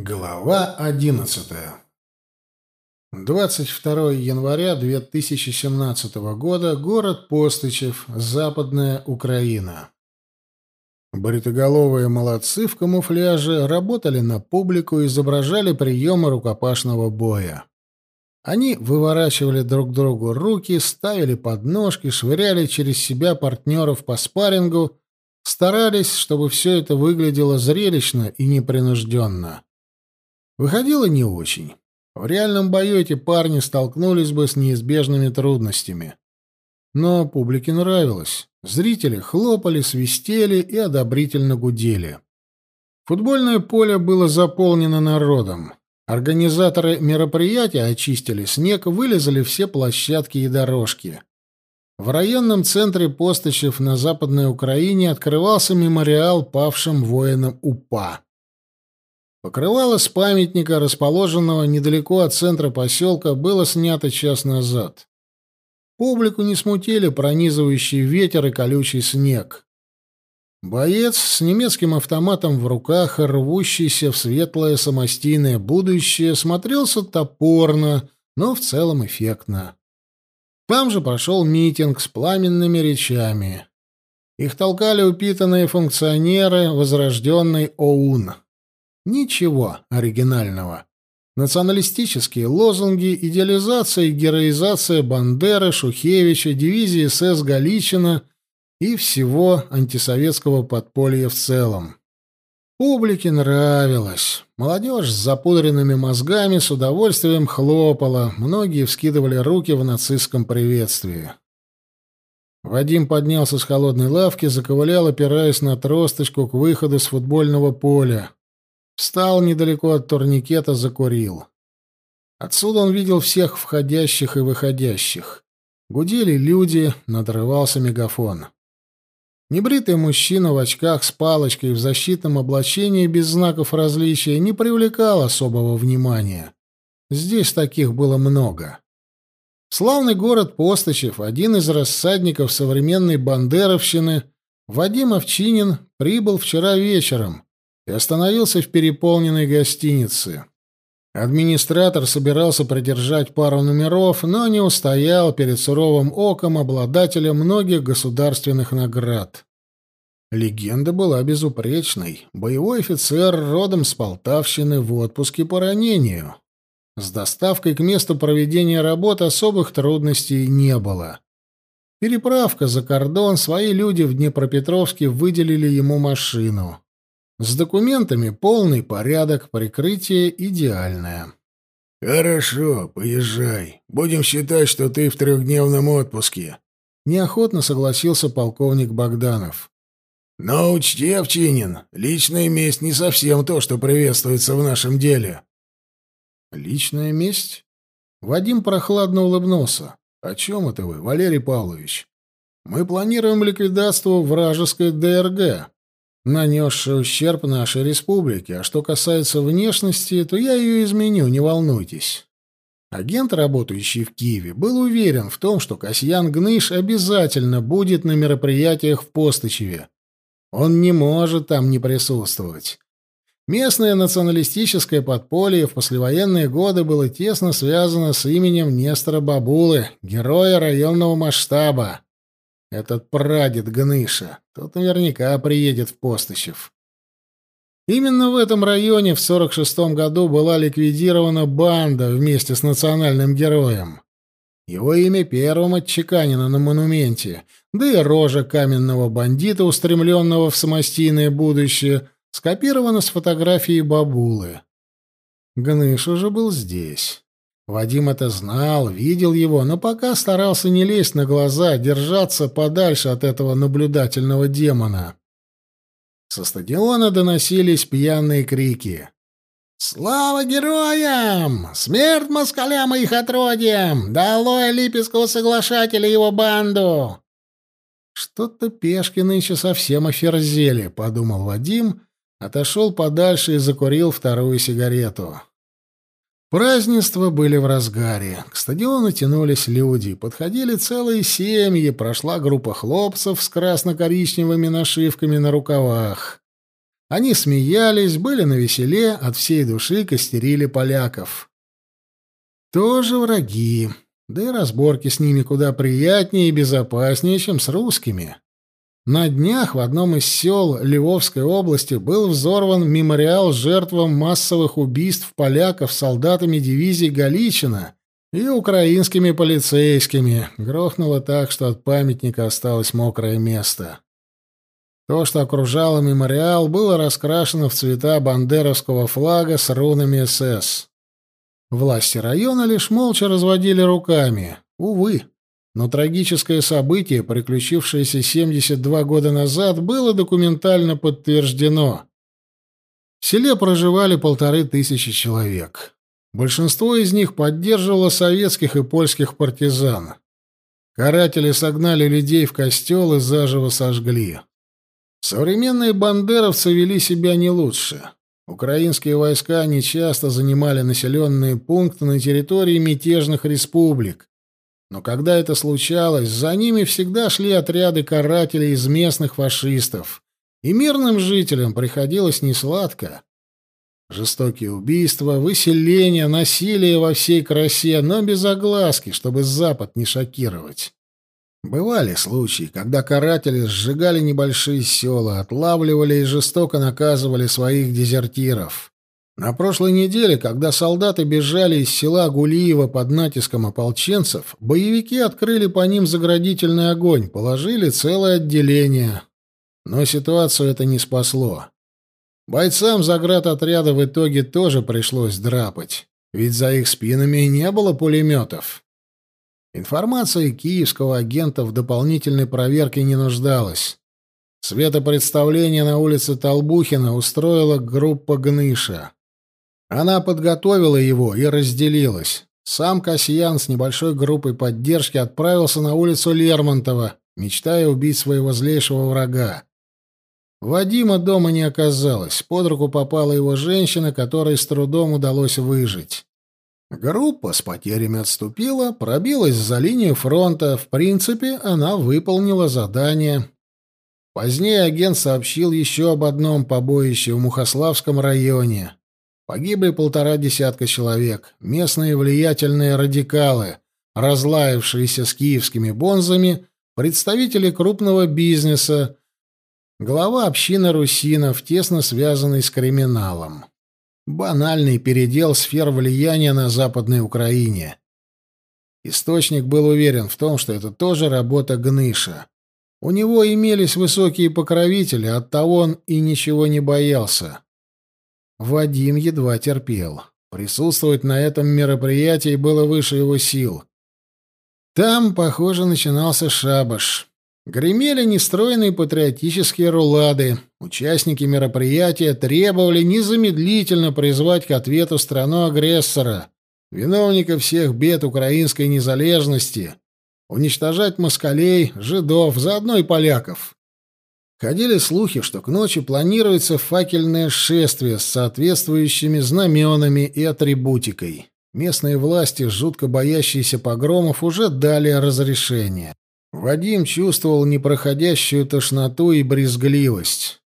Глава одиннадцатая. 22 января 2017 года. Город Постычев, Западная Украина. Бритоголовые молодцы в камуфляже работали на публику и изображали приемы рукопашного боя. Они выворачивали друг другу руки, ставили подножки, швыряли через себя партнеров по спаррингу, старались, чтобы все это выглядело зрелищно и непринужденно. Выходило не очень. В реальном бою эти парни столкнулись бы с неизбежными трудностями. Но публике нравилось. Зрители хлопали, свистели и одобрительно гудели. Футбольное поле было заполнено народом. Организаторы мероприятия очистили снег, вылезали все площадки и дорожки. В районном центре Постышев на Западной Украине открывался мемориал павшим воинам УПА. Покрывало с памятника, расположенного недалеко от центра поселка, было снято час назад. Публику не смутили пронизывающий ветер и колючий снег. Боец с немецким автоматом в руках, рвущийся в светлое самостийное будущее, смотрелся топорно, но в целом эффектно. Там же прошел митинг с пламенными речами. Их толкали упитанные функционеры возрожденной ОУН. Ничего оригинального. Националистические лозунги, идеализация и героизация Бандеры, Шухевича, дивизии СС Галичина и всего антисоветского подполья в целом. Публике нравилось. Молодежь с запудренными мозгами с удовольствием хлопала, многие вскидывали руки в нацистском приветствии. Вадим поднялся с холодной лавки, заковылял, опираясь на тросточку к выходу с футбольного поля. Встал недалеко от турникета, закурил. Отсюда он видел всех входящих и выходящих. Гудели люди, надрывался мегафон. Небритый мужчина в очках с палочкой в защитном облачении без знаков различия не привлекал особого внимания. Здесь таких было много. Славный город Постачев, один из рассадников современной бандеровщины, Вадим Овчинин прибыл вчера вечером — и остановился в переполненной гостинице. Администратор собирался продержать пару номеров, но не устоял перед суровым оком обладателя многих государственных наград. Легенда была безупречной. Боевой офицер родом с Полтавщины в отпуске по ранению. С доставкой к месту проведения работы особых трудностей не было. Переправка за кордон, свои люди в Днепропетровске выделили ему машину. С документами полный порядок, прикрытие идеальное. «Хорошо, поезжай. Будем считать, что ты в трехдневном отпуске», — неохотно согласился полковник Богданов. «Но учти, Овчинин, личная месть не совсем то, что приветствуется в нашем деле». «Личная месть?» Вадим прохладно улыбнулся. «О чем это вы, Валерий Павлович? Мы планируем ликвидацию вражеской ДРГ нанесший ущерб нашей республике, а что касается внешности, то я ее изменю, не волнуйтесь. Агент, работающий в Киеве, был уверен в том, что Касьян Гныш обязательно будет на мероприятиях в Постычеве. Он не может там не присутствовать. Местное националистическое подполье в послевоенные годы было тесно связано с именем Нестора Бабулы, героя районного масштаба. Этот прадед Гныша. Тот наверняка приедет в Постышев. Именно в этом районе в 46-м году была ликвидирована банда вместе с национальным героем. Его имя первым отчеканено на монументе, да и рожа каменного бандита, устремленного в самостийное будущее, скопирована с фотографии бабулы. Гныш уже был здесь. Вадим это знал, видел его, но пока старался не лезть на глаза, держаться подальше от этого наблюдательного демона. Со стадиона доносились пьяные крики. «Слава героям! Смерть москалям и их отродьям! Долой Липецкого соглашателя и его банду!» «Что-то пешки нынче совсем оферзели», — подумал Вадим, отошел подальше и закурил вторую сигарету. Празднества были в разгаре. К стадиону тянулись люди, подходили целые семьи, прошла группа хлопцев с красно-коричневыми нашивками на рукавах. Они смеялись, были навеселе, от всей души костерили поляков. Тоже враги, да и разборки с ними куда приятнее и безопаснее, чем с русскими. На днях в одном из сел Львовской области был взорван мемориал жертвам массовых убийств поляков солдатами дивизии Галичина и украинскими полицейскими. Грохнуло так, что от памятника осталось мокрое место. То, что окружало мемориал, было раскрашено в цвета бандеровского флага с рунами СС. Власти района лишь молча разводили руками. Увы. Но трагическое событие, приключившееся 72 года назад, было документально подтверждено. В селе проживали полторы тысячи человек. Большинство из них поддерживало советских и польских партизан. Каратели согнали людей в костел и заживо сожгли. Современные бандеровцы вели себя не лучше. Украинские войска нечасто занимали населенные пункты на территории мятежных республик, но когда это случалось, за ними всегда шли отряды карателей из местных фашистов, и мирным жителям приходилось несладко. Жестокие убийства, выселения, насилие во всей красе, но без огласки, чтобы Запад не шокировать. Бывали случаи, когда каратели сжигали небольшие села, отлавливали и жестоко наказывали своих дезертиров. На прошлой неделе, когда солдаты бежали из села Гулиева под натиском ополченцев, боевики открыли по ним заградительный огонь, положили целое отделение. Но ситуацию это не спасло. Бойцам заградотряда в итоге тоже пришлось драпать, ведь за их спинами не было пулеметов. Информация киевского агента в дополнительной проверке не нуждалась. Светопредставление на улице Толбухина устроила группа Гныша. Она подготовила его и разделилась. Сам Касьян с небольшой группой поддержки отправился на улицу Лермонтова, мечтая убить своего злейшего врага. Вадима дома не оказалось. Под руку попала его женщина, которой с трудом удалось выжить. Группа с потерями отступила, пробилась за линию фронта. В принципе, она выполнила задание. Позднее агент сообщил еще об одном побоище в Мухославском районе. Погибли полтора десятка человек, местные влиятельные радикалы, разлаявшиеся с киевскими бонзами, представители крупного бизнеса, глава общины русинов, тесно связанный с криминалом. Банальный передел сфер влияния на Западной Украине. Источник был уверен в том, что это тоже работа Гныша. У него имелись высокие покровители, оттого он и ничего не боялся. Вадим едва терпел. Присутствовать на этом мероприятии было выше его сил. Там, похоже, начинался шабаш. Гремели нестроенные патриотические рулады. Участники мероприятия требовали незамедлительно призвать к ответу страну-агрессора, виновника всех бед украинской незалежности, уничтожать москалей, жидов, заодно и поляков. Ходили слухи, что к ночи планируется факельное шествие с соответствующими знаменами и атрибутикой. Местные власти, жутко боящиеся погромов, уже дали разрешение. Вадим чувствовал непроходящую тошноту и брезгливость.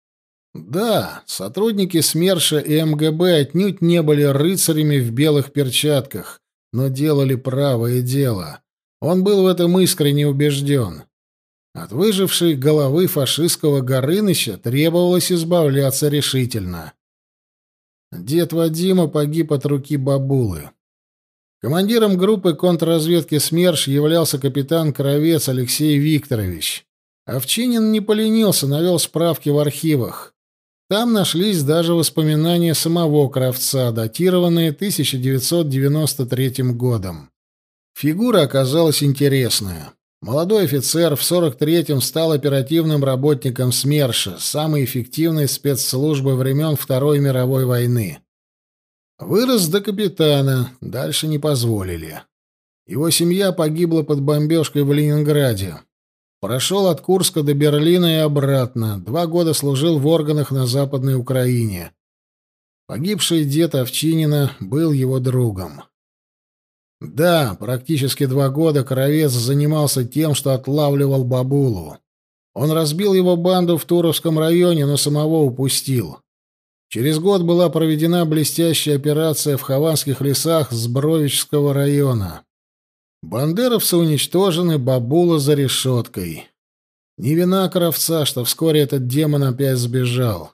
Да, сотрудники СМЕРШа и МГБ отнюдь не были рыцарями в белых перчатках, но делали правое дело. Он был в этом искренне убежден. От выжившей головы фашистского Горыныча требовалось избавляться решительно. Дед Вадима погиб от руки бабулы. Командиром группы контрразведки СМЕРШ являлся капитан Кровец Алексей Викторович. Овчинин не поленился, навел справки в архивах. Там нашлись даже воспоминания самого Кравца, датированные 1993 годом. Фигура оказалась интересная. Молодой офицер в 43-м стал оперативным работником СМЕРШа, самой эффективной спецслужбы времен Второй мировой войны. Вырос до капитана, дальше не позволили. Его семья погибла под бомбежкой в Ленинграде. Прошел от Курска до Берлина и обратно, два года служил в органах на Западной Украине. Погибший дед Овчинина был его другом. Да, практически два года Коровец занимался тем, что отлавливал бабулу. Он разбил его банду в Туровском районе, но самого упустил. Через год была проведена блестящая операция в Хованских лесах Сбровичского района. Бандеровцы уничтожены, бабула за решеткой. Не вина Кравца, что вскоре этот демон опять сбежал.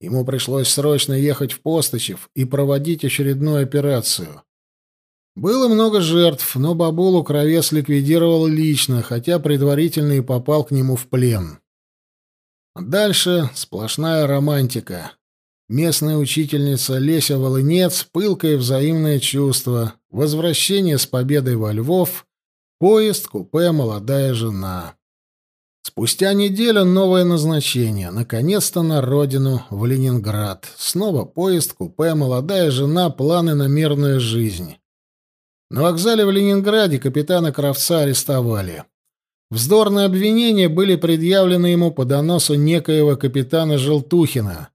Ему пришлось срочно ехать в Постачев и проводить очередную операцию. Было много жертв, но бабулу Кровец ликвидировал лично, хотя предварительно и попал к нему в плен. Дальше сплошная романтика. Местная учительница Леся Волынец, пылкое взаимное чувство, возвращение с победой во Львов, поезд, купе, молодая жена. Спустя неделю новое назначение. Наконец-то на родину, в Ленинград. Снова поезд, купе, молодая жена, планы на мирную жизнь. На вокзале в Ленинграде капитана Кравца арестовали. Вздорные обвинения были предъявлены ему по доносу некоего капитана Желтухина.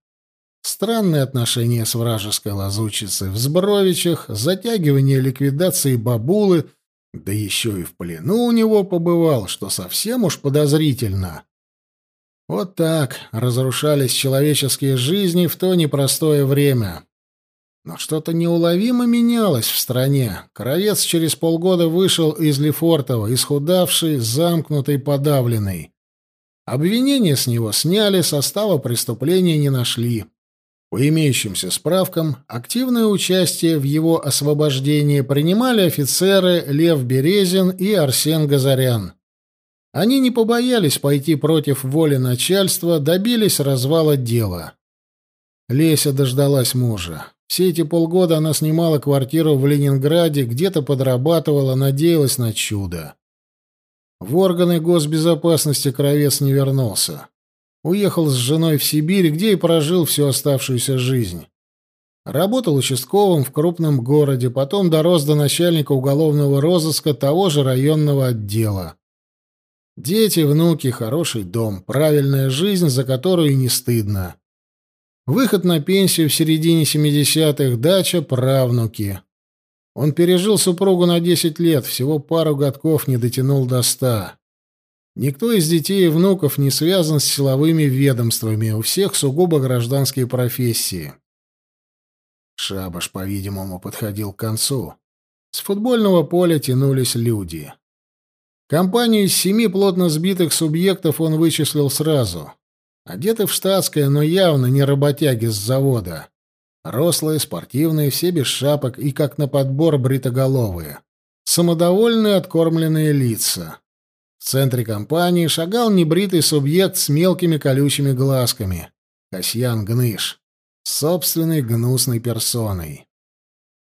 Странные отношения с вражеской лазучицей в Збровичах, затягивание ликвидации бабулы, да еще и в плену у него побывал, что совсем уж подозрительно. Вот так разрушались человеческие жизни в то непростое время. Но что-то неуловимо менялось в стране. Кровец через полгода вышел из Лефортова, исхудавший, замкнутый, подавленный. Обвинения с него сняли, состава преступления не нашли. По имеющимся справкам, активное участие в его освобождении принимали офицеры Лев Березин и Арсен Газарян. Они не побоялись пойти против воли начальства, добились развала дела. Леся дождалась мужа. Все эти полгода она снимала квартиру в Ленинграде, где-то подрабатывала, надеялась на чудо. В органы госбезопасности Кровец не вернулся. Уехал с женой в Сибирь, где и прожил всю оставшуюся жизнь. Работал участковым в крупном городе, потом дорос до начальника уголовного розыска того же районного отдела. Дети, внуки, хороший дом, правильная жизнь, за которую не стыдно. Выход на пенсию в середине 70-х, дача, правнуки. Он пережил супругу на 10 лет, всего пару годков не дотянул до ста. Никто из детей и внуков не связан с силовыми ведомствами, у всех сугубо гражданские профессии. Шабаш, по-видимому, подходил к концу. С футбольного поля тянулись люди. Компанию из семи плотно сбитых субъектов он вычислил сразу. Одеты в штатское, но явно не работяги с завода. Рослые, спортивные, все без шапок и, как на подбор, бритоголовые. Самодовольные, откормленные лица. В центре компании шагал небритый субъект с мелкими колючими глазками. Касьян Гныш. Собственной гнусной персоной.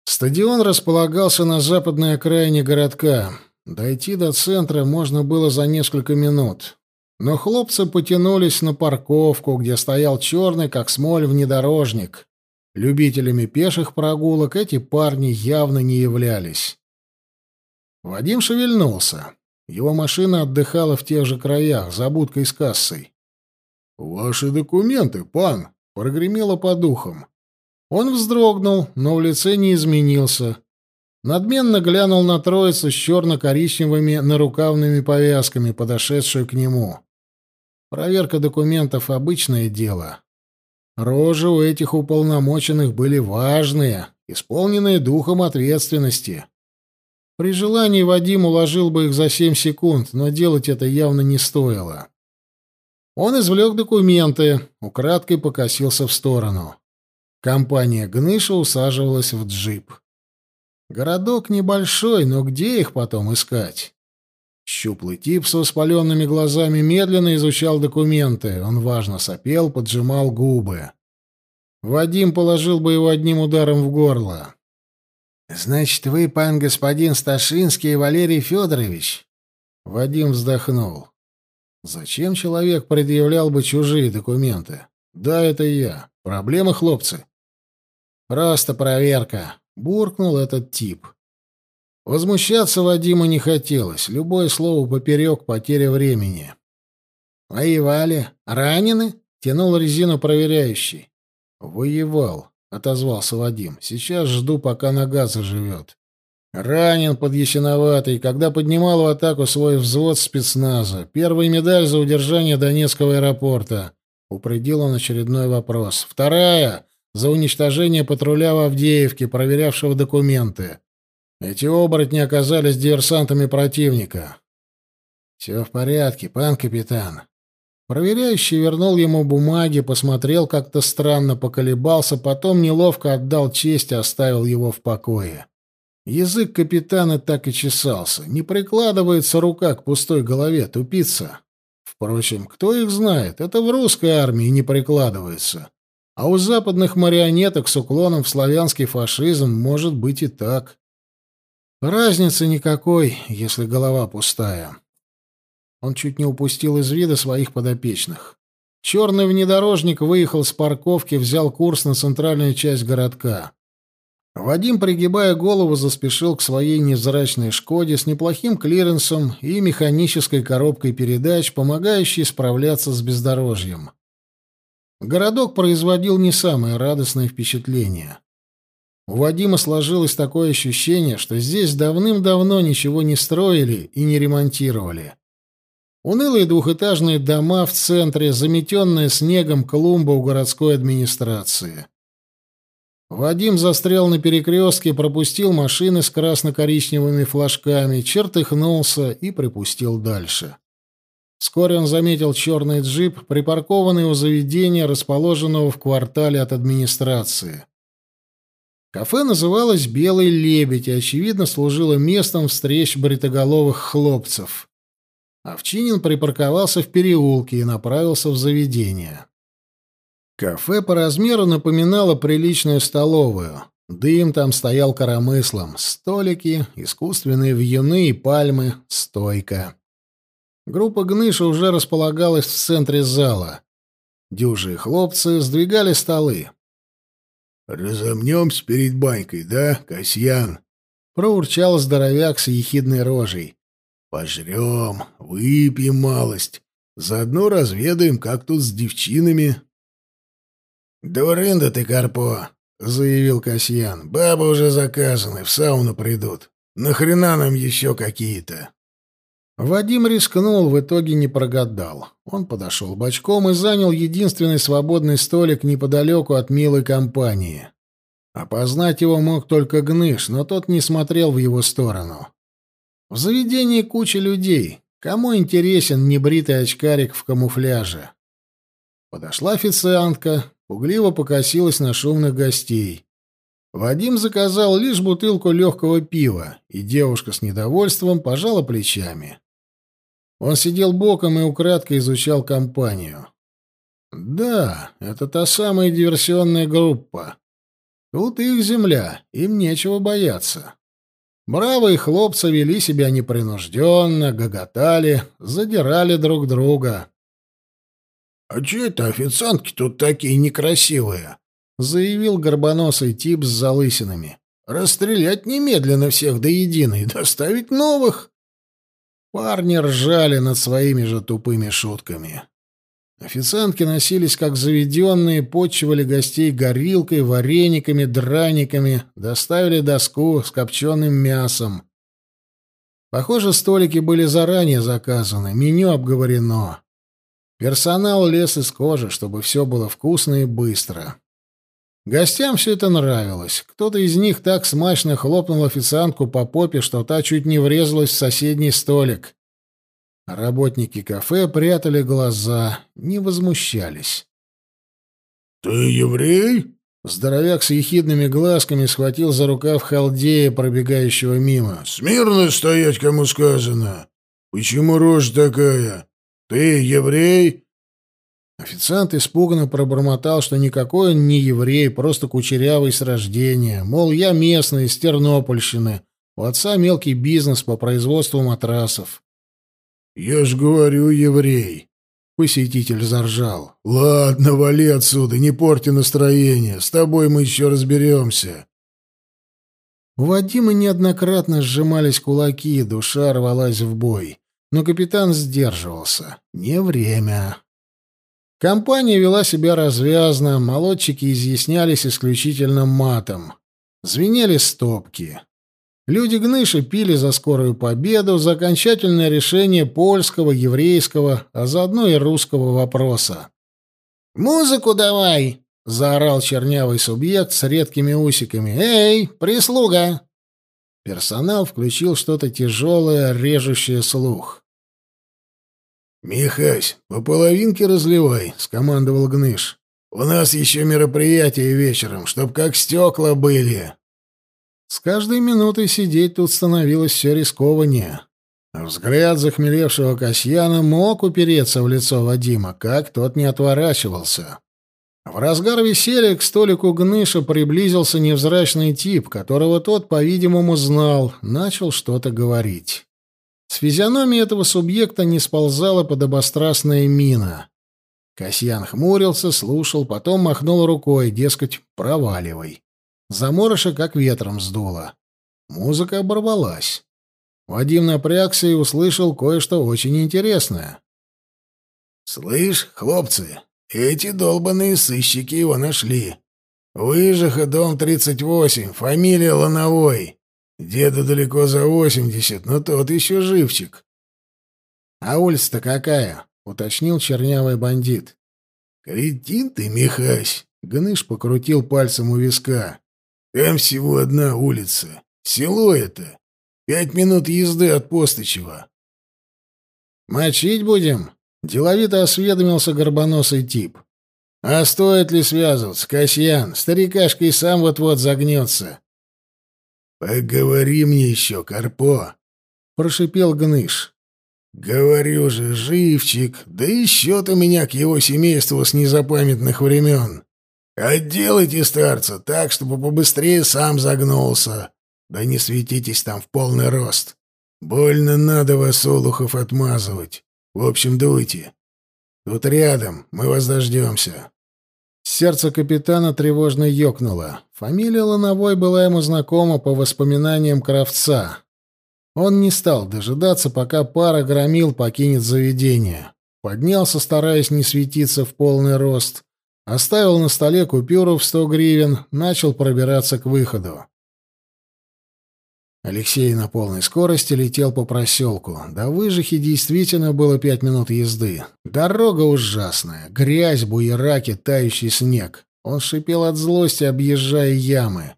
Стадион располагался на западной окраине городка. Дойти до центра можно было за несколько минут. Но хлопцы потянулись на парковку, где стоял черный, как смоль, внедорожник. Любителями пеших прогулок эти парни явно не являлись. Вадим шевельнулся. Его машина отдыхала в тех же краях, за будкой с кассой. «Ваши документы, пан!» — прогремело по духам. Он вздрогнул, но в лице не изменился. Надменно глянул на троицу с черно-коричневыми нарукавными повязками, подошедшую к нему. Проверка документов — обычное дело. Рожи у этих уполномоченных были важные, исполненные духом ответственности. При желании Вадим уложил бы их за семь секунд, но делать это явно не стоило. Он извлек документы, украдкой покосился в сторону. Компания Гныша усаживалась в джип. Городок небольшой, но где их потом искать? Щуплый тип с воспаленными глазами медленно изучал документы. Он важно сопел, поджимал губы. Вадим положил бы его одним ударом в горло. «Значит, вы, пан господин Сташинский и Валерий Федорович?» Вадим вздохнул. «Зачем человек предъявлял бы чужие документы? Да, это я. Проблема, хлопцы?» «Просто проверка», — буркнул этот тип. Возмущаться Вадиму не хотелось. Любое слово поперек — потеря времени. «Воевали? Ранены?» — тянул резину проверяющий. «Воевал. — отозвался Вадим. «Сейчас жду, пока нога заживет». Ранен под Ясиноватой, когда поднимал в атаку свой взвод спецназа. Первая медаль за удержание Донецкого аэропорта. Упредил он очередной вопрос. Вторая за уничтожение патруля в Авдеевке, проверявшего документы. Эти оборотни оказались диверсантами противника. «Все в порядке, пан капитан». Проверяющий вернул ему бумаги, посмотрел как-то странно, поколебался, потом неловко отдал честь и оставил его в покое. Язык капитана так и чесался. Не прикладывается рука к пустой голове, тупица. Впрочем, кто их знает? Это в русской армии не прикладывается. А у западных марионеток с уклоном в славянский фашизм может быть и так. Разницы никакой, если голова пустая. Он чуть не упустил из вида своих подопечных. Черный внедорожник выехал с парковки, взял курс на центральную часть городка. Вадим, пригибая голову, заспешил к своей невзрачной «Шкоде» с неплохим клиренсом и механической коробкой передач, помогающей справляться с бездорожьем. Городок производил не самое радостное впечатление. У Вадима сложилось такое ощущение, что здесь давным-давно ничего не строили и не ремонтировали. Унылые двухэтажные дома в центре, заметенная снегом клумба у городской администрации. Вадим застрял на перекрестке, пропустил машины с красно-коричневыми флажками, чертыхнулся и припустил дальше. Вскоре он заметил черный джип, припаркованный у заведения, расположенного в квартале от администрации. Кафе называлось «Белый лебедь» и, очевидно, служило местом встреч бритоголовых хлопцев. Овчинин припарковался в переулке и направился в заведение. Кафе по размеру напоминало приличную столовую. Дым там стоял коромыслом, столики, искусственные вьюны и пальмы, стойка. Группа Гныша уже располагалась в центре зала. Дюжие хлопцы сдвигали столы. «Разомнемся перед банькой, да, Касьян?» — проурчал здоровяк с ехидной рожей. Пожрем, выпьем малость. Заодно разведаем, как тут с девчинами. «Дурында ты, Карпо!» — заявил Касьян. «Бабы уже заказаны, в сауну придут. Нахрена нам еще какие-то?» Вадим рискнул, в итоге не прогадал. Он подошел бочком и занял единственный свободный столик неподалеку от милой компании. Опознать его мог только Гныш, но тот не смотрел в его сторону. В заведении куча людей. Кому интересен небритый очкарик в камуфляже? Подошла официантка, пугливо покосилась на шумных гостей. Вадим заказал лишь бутылку легкого пива, и девушка с недовольством пожала плечами. Он сидел боком и украдкой изучал компанию. Да, это та самая диверсионная группа. Тут их земля, им нечего бояться. Бравые хлопцы вели себя непринужденно, гоготали, задирали друг друга. — А че это официантки тут такие некрасивые? — заявил горбоносый тип с залысинами. — Расстрелять немедленно всех до единой, доставить новых. Парни ржали над своими же тупыми шутками. Официантки носились как заведенные, подчивали гостей горилкой, варениками, драниками, доставили доску с копченым мясом. Похоже, столики были заранее заказаны, меню обговорено. Персонал лез из кожи, чтобы все было вкусно и быстро. Гостям все это нравилось. Кто-то из них так смачно хлопнул официантку по попе, что та чуть не врезалась в соседний столик. Работники кафе прятали глаза, не возмущались. «Ты еврей?» Здоровяк с ехидными глазками схватил за рукав халдея, пробегающего мимо. «Смирно стоять, кому сказано! Почему рожа такая? Ты еврей?» Официант испуганно пробормотал, что никакой он не еврей, просто кучерявый с рождения. Мол, я местный, из Тернопольщины. У отца мелкий бизнес по производству матрасов. «Я ж говорю, еврей!» Посетитель заржал. «Ладно, вали отсюда, не порти настроение. С тобой мы еще разберемся». У Вадима неоднократно сжимались кулаки, душа рвалась в бой. Но капитан сдерживался. Не время. Компания вела себя развязно, молодчики изъяснялись исключительно матом. Звенели стопки. Люди Гныша пили за скорую победу, за окончательное решение польского, еврейского, а заодно и русского вопроса. «Музыку давай!» — заорал чернявый субъект с редкими усиками. «Эй, прислуга!» Персонал включил что-то тяжелое, режущее слух. «Михась, по половинке разливай», — скомандовал Гныш. «У нас еще мероприятие вечером, чтоб как стекла были». С каждой минутой сидеть тут становилось все рискованнее. Взгляд захмелевшего Касьяна мог упереться в лицо Вадима, как тот не отворачивался. В разгар веселья к столику Гныша приблизился невзрачный тип, которого тот, по-видимому, знал, начал что-то говорить. С физиономии этого субъекта не сползала подобострастная мина. Касьян хмурился, слушал, потом махнул рукой, дескать, проваливай. Заморыша как ветром сдуло. Музыка оборвалась. Вадим напрягся и услышал кое-что очень интересное. «Слышь, хлопцы, эти долбаные сыщики его нашли. Выжиха, дом 38, фамилия Лановой. Деду далеко за 80, но тот еще живчик. — А улица-то какая? — уточнил чернявый бандит. — Кретин ты, Михась! — Гныш покрутил пальцем у виска. — Там всего одна улица. Село это. Пять минут езды от Постычева. — Мочить будем? Деловито осведомился горбоносый тип. «А стоит ли связываться, Касьян? Старикашка и сам вот-вот загнется». «Поговори мне еще, Карпо», — прошипел Гныш. «Говорю же, живчик, да счет у меня к его семейству с незапамятных времен. Отделайте старца так, чтобы побыстрее сам загнулся. Да не светитесь там в полный рост. Больно надо вас, Олухов, отмазывать. В общем, дуйте. Тут рядом, мы вас дождемся». Сердце капитана тревожно ёкнуло. Фамилия Лановой была ему знакома по воспоминаниям Кравца. Он не стал дожидаться, пока пара громил покинет заведение. Поднялся, стараясь не светиться в полный рост, оставил на столе купюру в сто гривен, начал пробираться к выходу. Алексей на полной скорости летел по проселку. До выжихи действительно было пять минут езды. Дорога ужасная. Грязь, буераки, тающий снег. Он шипел от злости, объезжая ямы.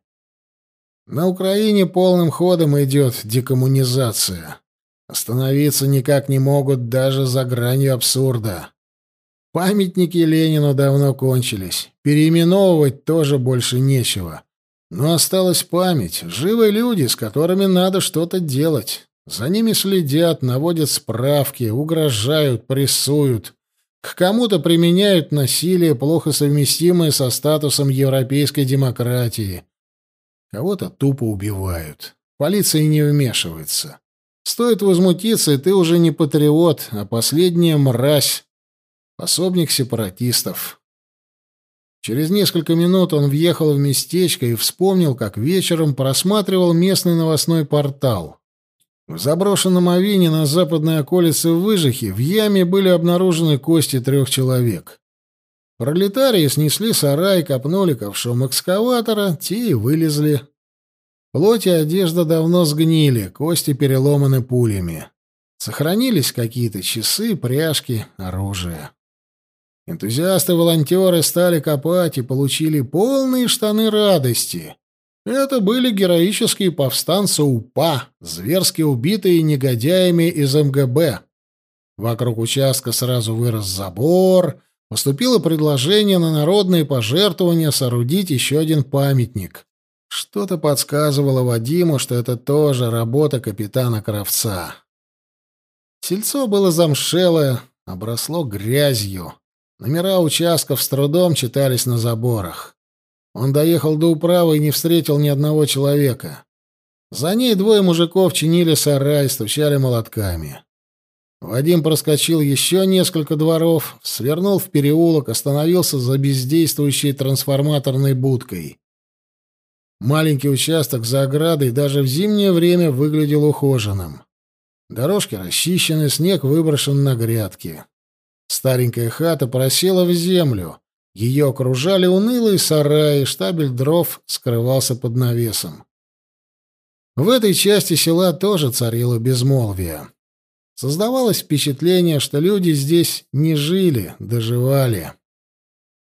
На Украине полным ходом идет декоммунизация. Остановиться никак не могут даже за гранью абсурда. Памятники Ленину давно кончились. Переименовывать тоже больше нечего. Но осталась память, живые люди, с которыми надо что-то делать. За ними следят, наводят справки, угрожают, прессуют. К кому-то применяют насилие, плохо совместимое со статусом европейской демократии. Кого-то тупо убивают. Полиция не вмешивается. Стоит возмутиться, и ты уже не патриот, а последняя мразь, пособник сепаратистов. Через несколько минут он въехал в местечко и вспомнил, как вечером просматривал местный новостной портал. В заброшенном авине на западной околице Выжихи в яме были обнаружены кости трех человек. Пролетарии снесли сарай, копнули ковшом экскаватора, те и вылезли. Плоть и одежда давно сгнили, кости переломаны пулями. Сохранились какие-то часы, пряжки, оружие. Энтузиасты-волонтеры стали копать и получили полные штаны радости. Это были героические повстанцы УПА, зверски убитые негодяями из МГБ. Вокруг участка сразу вырос забор, поступило предложение на народные пожертвования соорудить еще один памятник. Что-то подсказывало Вадиму, что это тоже работа капитана Кравца. Сельцо было замшелое, обросло грязью. Номера участков с трудом читались на заборах. Он доехал до управы и не встретил ни одного человека. За ней двое мужиков чинили сарай, стучали молотками. Вадим проскочил еще несколько дворов, свернул в переулок, остановился за бездействующей трансформаторной будкой. Маленький участок за оградой даже в зимнее время выглядел ухоженным. Дорожки расчищены, снег выброшен на грядки. Старенькая хата просела в землю. Ее окружали унылые сараи, штабель дров скрывался под навесом. В этой части села тоже царило безмолвие. Создавалось впечатление, что люди здесь не жили, доживали.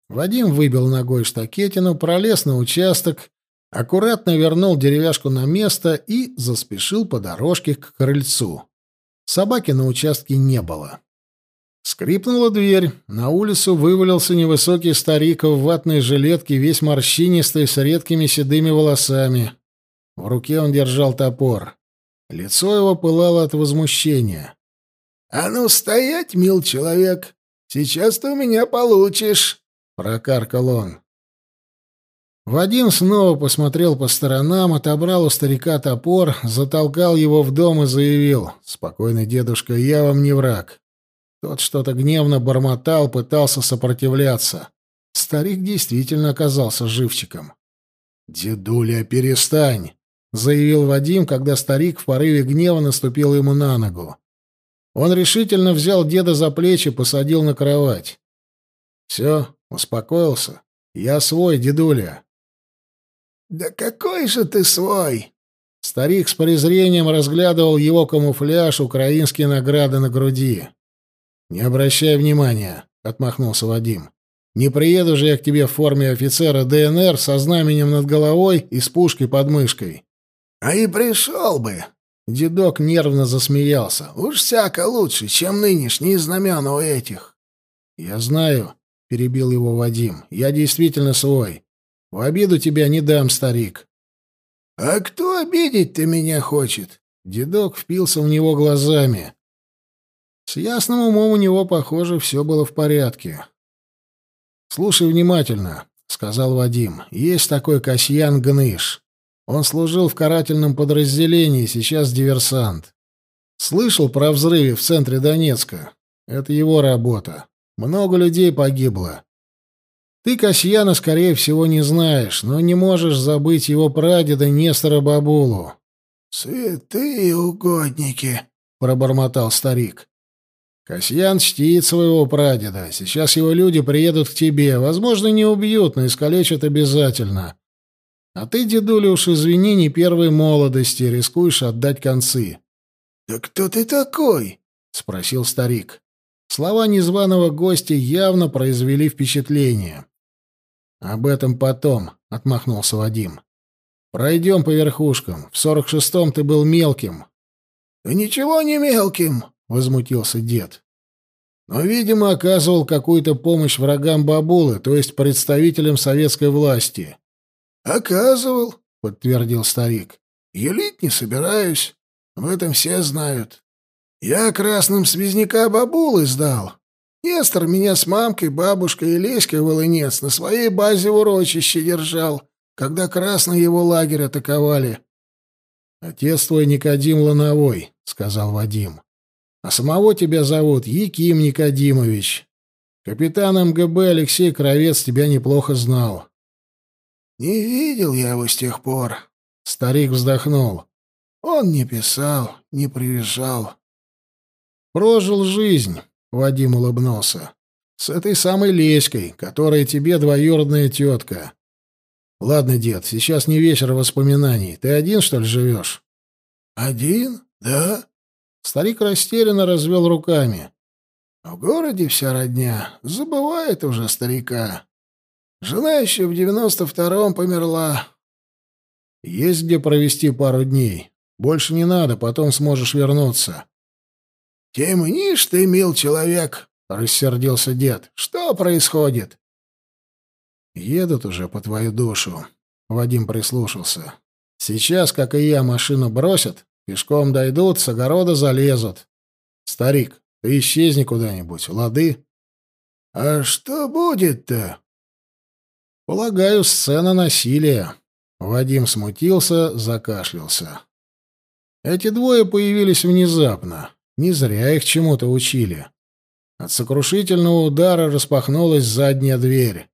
Вадим выбил ногой штакетину, пролез на участок, аккуратно вернул деревяшку на место и заспешил по дорожке к крыльцу. Собаки на участке не было. Скрипнула дверь. На улицу вывалился невысокий старик в ватной жилетке, весь морщинистый, с редкими седыми волосами. В руке он держал топор. Лицо его пылало от возмущения. «А ну, стоять, мил человек! Сейчас ты у меня получишь!» — прокаркал он. Вадим снова посмотрел по сторонам, отобрал у старика топор, затолкал его в дом и заявил. «Спокойно, дедушка, я вам не враг». Тот что-то гневно бормотал, пытался сопротивляться. Старик действительно оказался живчиком. «Дедуля, перестань!» — заявил Вадим, когда старик в порыве гнева наступил ему на ногу. Он решительно взял деда за плечи, посадил на кровать. «Все, успокоился. Я свой, дедуля». «Да какой же ты свой!» Старик с презрением разглядывал его камуфляж, украинские награды на груди. «Не обращай внимания», — отмахнулся Вадим. «Не приеду же я к тебе в форме офицера ДНР со знаменем над головой и с пушкой под мышкой». «А и пришел бы!» Дедок нервно засмеялся. «Уж всяко лучше, чем нынешние знамена у этих». «Я знаю», — перебил его Вадим. «Я действительно свой. В обиду тебя не дам, старик». «А кто обидеть-то меня хочет?» Дедок впился в него глазами. С ясным умом у него, похоже, все было в порядке. «Слушай внимательно», — сказал Вадим. «Есть такой Касьян Гныш. Он служил в карательном подразделении, сейчас диверсант. Слышал про взрывы в центре Донецка? Это его работа. Много людей погибло. Ты Касьяна, скорее всего, не знаешь, но не можешь забыть его прадеда Нестора Бабулу. «Святые угодники!» — пробормотал старик. Касьян чтит своего прадеда. Сейчас его люди приедут к тебе. Возможно, не убьют, но искалечат обязательно. А ты, дедуля, уж извини, не первой молодости, рискуешь отдать концы. — Да кто ты такой? — спросил старик. Слова незваного гостя явно произвели впечатление. — Об этом потом, — отмахнулся Вадим. — Пройдем по верхушкам. В сорок шестом ты был мелким. — ничего не мелким, — возмутился дед. Но, видимо, оказывал какую-то помощь врагам бабулы, то есть представителям советской власти. «Оказывал», — подтвердил старик. «Елить не собираюсь. В этом все знают. Я красным связняка бабулы сдал. Нестор меня с мамкой, бабушкой и Леськой Волынец на своей базе в урочище держал, когда красные его лагерь атаковали». «Отец твой Никодим Лановой», — сказал Вадим. «А самого тебя зовут Яким Никодимович. Капитан МГБ Алексей Кровец тебя неплохо знал». Не видел я его с тех пор. Старик вздохнул. Он не писал, не приезжал. Прожил жизнь, Вадим улыбнулся. С этой самой Леськой, которая тебе двоюродная тетка. Ладно, дед, сейчас не вечер воспоминаний. Ты один, что ли, живешь? Один? Да. Старик растерянно развел руками. В городе вся родня. Забывает уже старика. Жена еще в девяносто втором померла. Есть где провести пару дней. Больше не надо, потом сможешь вернуться. Темнишь ты, мил человек, рассердился дед. Что происходит? Едут уже по твою душу. Вадим прислушался. Сейчас, как и я, машину бросят, пешком дойдут, с огорода залезут. Старик, ты исчезни куда-нибудь, лады? А что будет-то? Полагаю, сцена насилия. Вадим смутился, закашлялся. Эти двое появились внезапно. Не зря их чему-то учили. От сокрушительного удара распахнулась задняя дверь.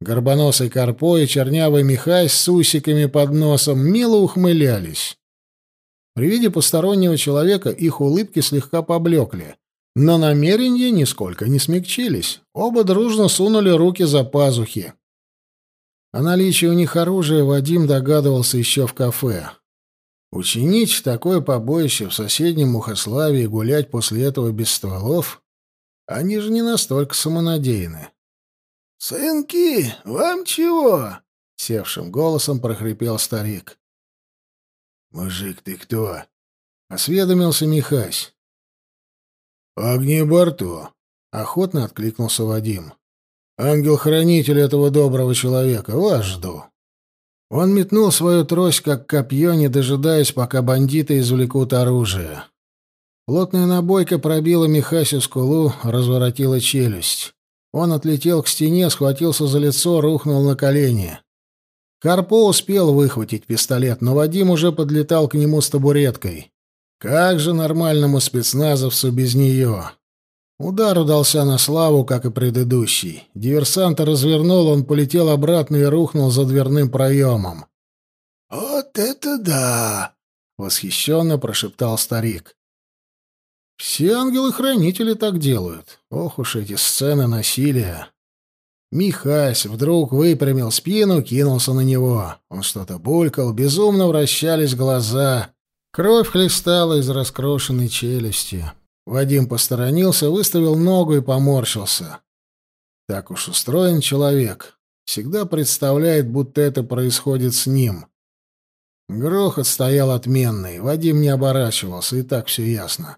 Горбоносый Карпо и чернявый Михай с усиками под носом мило ухмылялись. При виде постороннего человека их улыбки слегка поблекли, но намерения нисколько не смягчились. Оба дружно сунули руки за пазухи. О наличии у них оружия Вадим догадывался еще в кафе. Учинить такое побоище в соседнем Мухославе и гулять после этого без стволов? Они же не настолько самонадеяны. «Сынки, вам чего?» — севшим голосом прохрипел старик. «Мужик, ты кто?» — осведомился Михась. «Огнеборту», — охотно откликнулся Вадим. «Ангел-хранитель этого доброго человека, вас жду». Он метнул свою трость, как копье, не дожидаясь, пока бандиты извлекут оружие. Плотная набойка пробила Михасю скулу, разворотила челюсть. Он отлетел к стене, схватился за лицо, рухнул на колени. Карпо успел выхватить пистолет, но Вадим уже подлетал к нему с табуреткой. Как же нормальному спецназовцу без нее? Удар удался на славу, как и предыдущий. Диверсанта развернул, он полетел обратно и рухнул за дверным проемом. «Вот это да!» — восхищенно прошептал старик. «Все ангелы-хранители так делают. Ох уж эти сцены насилия!» Михась вдруг выпрямил спину, кинулся на него. Он что-то булькал, безумно вращались глаза. Кровь хлестала из раскрошенной челюсти. Вадим посторонился, выставил ногу и поморщился. Так уж устроен человек. Всегда представляет, будто это происходит с ним. Грохот стоял отменный. Вадим не оборачивался, и так все ясно.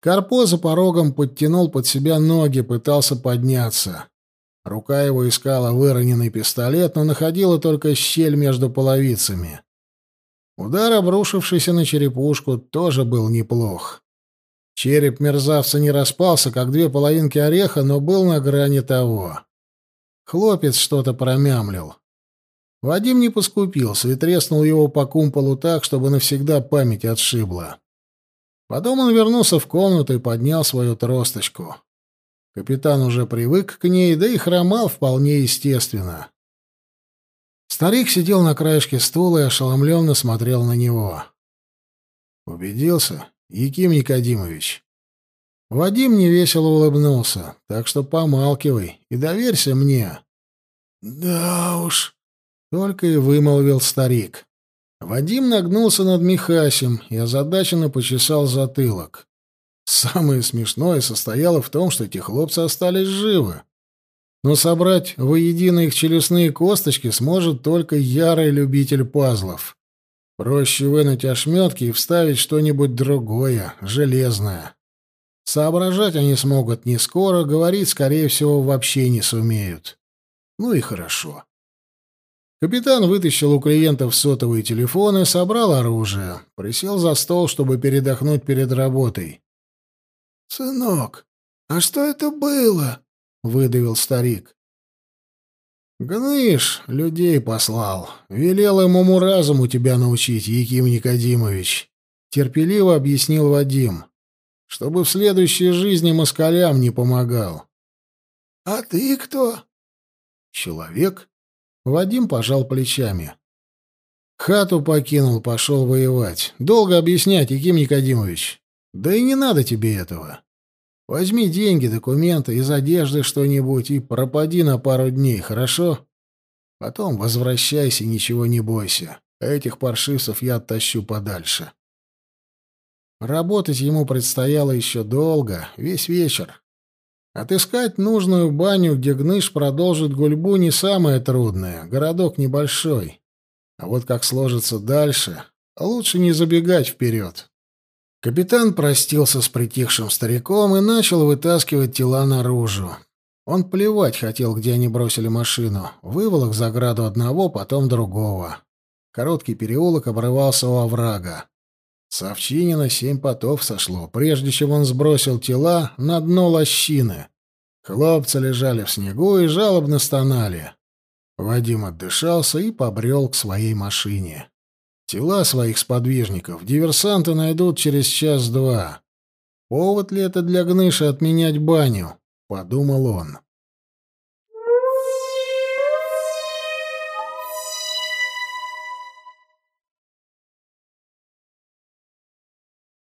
Карпо за порогом подтянул под себя ноги, пытался подняться. Рука его искала выроненный пистолет, но находила только щель между половицами. Удар, обрушившийся на черепушку, тоже был неплох. Череп мерзавца не распался, как две половинки ореха, но был на грани того. Хлопец что-то промямлил. Вадим не поскупился и треснул его по кумполу так, чтобы навсегда память отшибла. Потом он вернулся в комнату и поднял свою тросточку. Капитан уже привык к ней, да и хромал вполне естественно. Старик сидел на краешке стула и ошеломленно смотрел на него. «Убедился, Яким Никодимович?» Вадим невесело улыбнулся, так что помалкивай и доверься мне. «Да уж», — только и вымолвил старик. Вадим нагнулся над Михасем и озадаченно почесал затылок. Самое смешное состояло в том, что эти хлопцы остались живы но собрать воедино их челюстные косточки сможет только ярый любитель пазлов. Проще вынуть ошметки и вставить что-нибудь другое, железное. Соображать они смогут не скоро, говорить, скорее всего, вообще не сумеют. Ну и хорошо. Капитан вытащил у клиентов сотовые телефоны, собрал оружие, присел за стол, чтобы передохнуть перед работой. «Сынок, а что это было?» выдавил старик. Гныш людей послал. Велел ему уму-разуму тебя научить, Яким Никодимович. Терпеливо объяснил Вадим. Чтобы в следующей жизни москалям не помогал. А ты кто? Человек. Вадим пожал плечами. Хату покинул, пошел воевать. Долго объяснять, Яким Никодимович. Да и не надо тебе этого. Возьми деньги, документы, из одежды что-нибудь и пропади на пару дней, хорошо? Потом возвращайся, ничего не бойся. Этих паршивцев я оттащу подальше. Работать ему предстояло еще долго, весь вечер. Отыскать нужную баню, где Гныш продолжит гульбу, не самое трудное. Городок небольшой. А вот как сложится дальше, лучше не забегать вперед. Капитан простился с притихшим стариком и начал вытаскивать тела наружу. Он плевать хотел, где они бросили машину. Выволок за ограду одного, потом другого. Короткий переулок обрывался у оврага. С Овчинина семь потов сошло, прежде чем он сбросил тела на дно лощины. Хлопцы лежали в снегу и жалобно стонали. Вадим отдышался и побрел к своей машине. Тела своих сподвижников диверсанты найдут через час-два. Повод ли это для Гныша отменять баню? — подумал он.